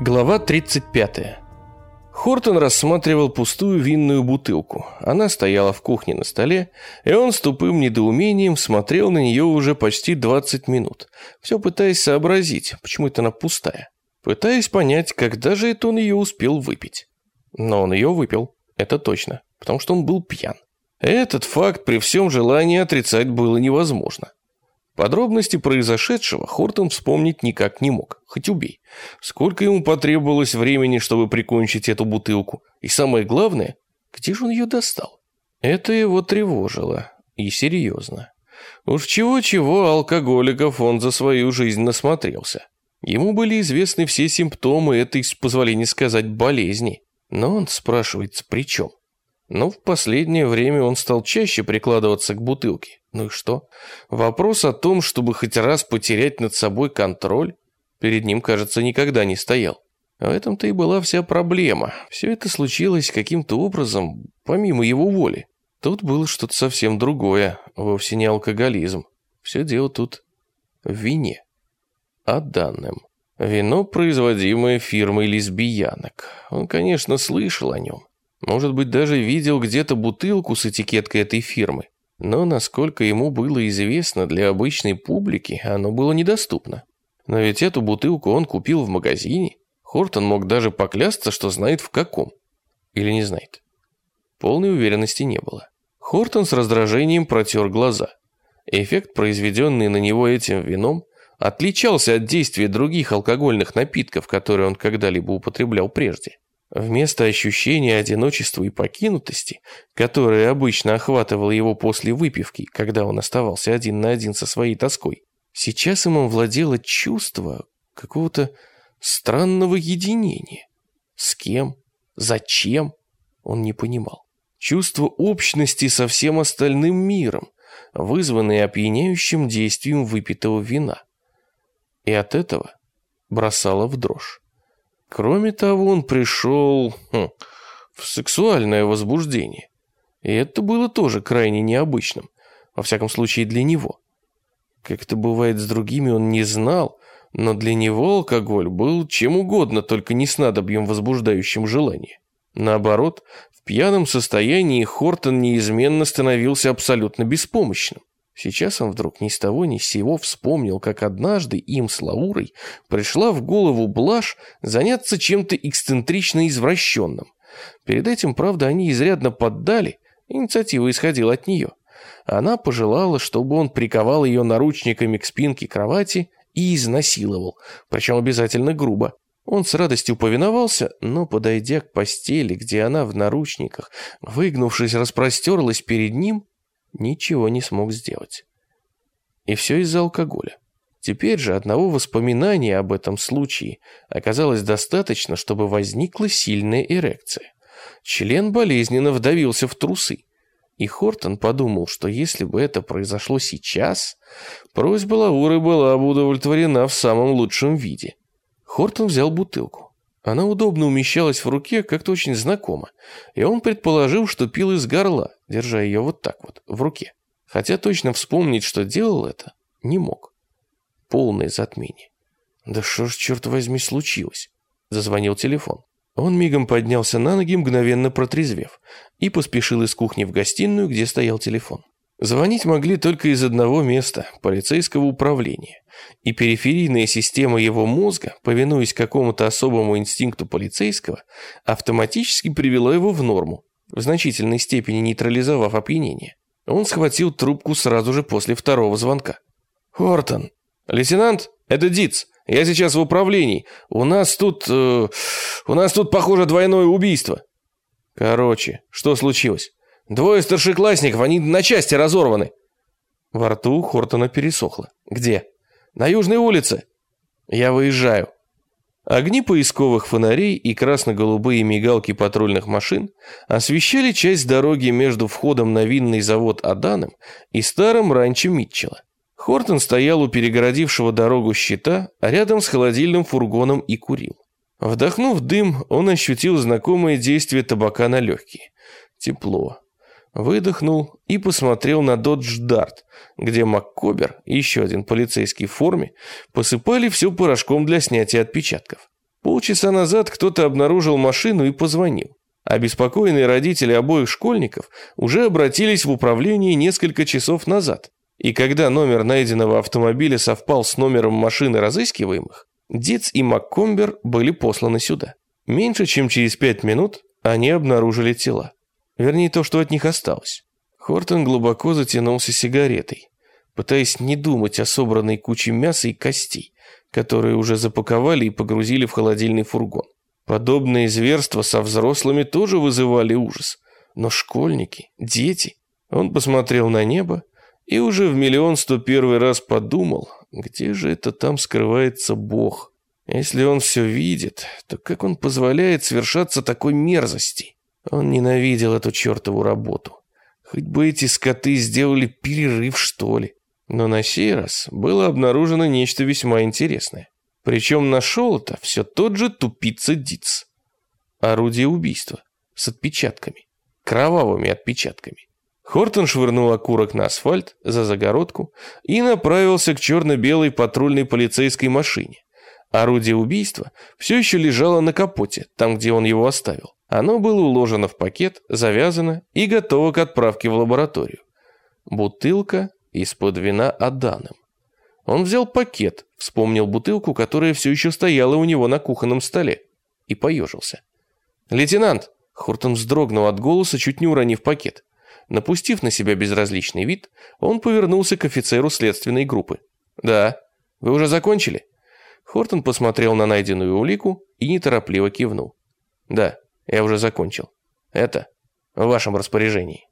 Глава 35. Хортон рассматривал пустую винную бутылку. Она стояла в кухне на столе, и он с тупым недоумением смотрел на нее уже почти 20 минут, все пытаясь сообразить, почему это она пустая. Пытаясь понять, когда же это он ее успел выпить. Но он ее выпил, это точно, потому что он был пьян. Этот факт при всем желании отрицать было невозможно. Подробности произошедшего Хортон вспомнить никак не мог, хоть убей. Сколько ему потребовалось времени, чтобы прикончить эту бутылку? И самое главное, где же он ее достал? Это его тревожило. И серьезно. Уж чего-чего алкоголиков он за свою жизнь насмотрелся. Ему были известны все симптомы этой, с позволения сказать, болезни. Но он спрашивается, при чем? Но в последнее время он стал чаще прикладываться к бутылке. Ну и что? Вопрос о том, чтобы хоть раз потерять над собой контроль, перед ним, кажется, никогда не стоял. В этом-то и была вся проблема. Все это случилось каким-то образом, помимо его воли. Тут было что-то совсем другое, вовсе не алкоголизм. Все дело тут в вине. О данном. Вино, производимое фирмой лесбиянок. Он, конечно, слышал о нем. Может быть, даже видел где-то бутылку с этикеткой этой фирмы. Но, насколько ему было известно, для обычной публики оно было недоступно. Но ведь эту бутылку он купил в магазине. Хортон мог даже поклясться, что знает в каком. Или не знает. Полной уверенности не было. Хортон с раздражением протер глаза. Эффект, произведенный на него этим вином, отличался от действия других алкогольных напитков, которые он когда-либо употреблял прежде. Вместо ощущения одиночества и покинутости, которое обычно охватывало его после выпивки, когда он оставался один на один со своей тоской, сейчас ему владело чувство какого-то странного единения. С кем? Зачем? Он не понимал. Чувство общности со всем остальным миром, вызванное опьяняющим действием выпитого вина. И от этого бросало в дрожь. Кроме того, он пришел хм, в сексуальное возбуждение. И это было тоже крайне необычным, во всяком случае для него. Как это бывает с другими, он не знал, но для него алкоголь был чем угодно, только не снадобьем, возбуждающим желание. Наоборот, в пьяном состоянии Хортон неизменно становился абсолютно беспомощным. Сейчас он вдруг ни с того ни с сего вспомнил, как однажды им с Лаурой пришла в голову блажь заняться чем-то эксцентрично извращенным. Перед этим, правда, они изрядно поддали, инициатива исходила от нее. Она пожелала, чтобы он приковал ее наручниками к спинке кровати и изнасиловал, причем обязательно грубо. Он с радостью повиновался, но, подойдя к постели, где она в наручниках, выгнувшись, распростерлась перед ним, ничего не смог сделать. И все из-за алкоголя. Теперь же одного воспоминания об этом случае оказалось достаточно, чтобы возникла сильная эрекция. Член болезненно вдавился в трусы. И Хортон подумал, что если бы это произошло сейчас, просьба Лауры была бы удовлетворена в самом лучшем виде. Хортон взял бутылку. Она удобно умещалась в руке, как-то очень знакомо, и он предположил, что пил из горла, держа ее вот так вот, в руке. Хотя точно вспомнить, что делал это, не мог. Полное затмение. «Да что ж, черт возьми, случилось?» Зазвонил телефон. Он мигом поднялся на ноги, мгновенно протрезвев, и поспешил из кухни в гостиную, где стоял телефон. Звонить могли только из одного места – полицейского управления. И периферийная система его мозга, повинуясь какому-то особому инстинкту полицейского, автоматически привела его в норму, в значительной степени нейтрализовав опьянение. Он схватил трубку сразу же после второго звонка. «Хортон! Лейтенант, это Диц. Я сейчас в управлении. У нас тут... Э, у нас тут, похоже, двойное убийство». «Короче, что случилось?» Двое старшеклассников, они на части разорваны. Во рту Хортона пересохло. Где? На Южной улице. Я выезжаю. Огни поисковых фонарей и красно-голубые мигалки патрульных машин освещали часть дороги между входом на винный завод Аданом и старым ранчо Митчелла. Хортон стоял у перегородившего дорогу щита, рядом с холодильным фургоном и курил. Вдохнув дым, он ощутил знакомое действие табака на легкие. Тепло выдохнул и посмотрел на Додж Дарт, где МакКобер и еще один полицейский в форме посыпали все порошком для снятия отпечатков. Полчаса назад кто-то обнаружил машину и позвонил. Обеспокоенные родители обоих школьников уже обратились в управление несколько часов назад. И когда номер найденного автомобиля совпал с номером машины разыскиваемых, Диц и МакКомбер были посланы сюда. Меньше чем через пять минут они обнаружили тела. Вернее, то, что от них осталось. Хортон глубоко затянулся сигаретой, пытаясь не думать о собранной куче мяса и костей, которые уже запаковали и погрузили в холодильный фургон. Подобные зверства со взрослыми тоже вызывали ужас. Но школьники, дети... Он посмотрел на небо и уже в миллион сто первый раз подумал, где же это там скрывается Бог. Если он все видит, то как он позволяет совершаться такой мерзости? Он ненавидел эту чертову работу. Хоть бы эти скоты сделали перерыв, что ли. Но на сей раз было обнаружено нечто весьма интересное. Причем нашел это все тот же тупица Диц. Орудие убийства с отпечатками, кровавыми отпечатками. Хортон швырнул окурок на асфальт за загородку и направился к черно-белой патрульной полицейской машине. Орудие убийства все еще лежало на капоте, там, где он его оставил. Оно было уложено в пакет, завязано и готово к отправке в лабораторию. Бутылка из-под вина Аданом. Он взял пакет, вспомнил бутылку, которая все еще стояла у него на кухонном столе, и поежился. «Лейтенант!» Хортон вздрогнул от голоса, чуть не уронив пакет. Напустив на себя безразличный вид, он повернулся к офицеру следственной группы. «Да. Вы уже закончили?» Хортон посмотрел на найденную улику и неторопливо кивнул. «Да, я уже закончил. Это в вашем распоряжении».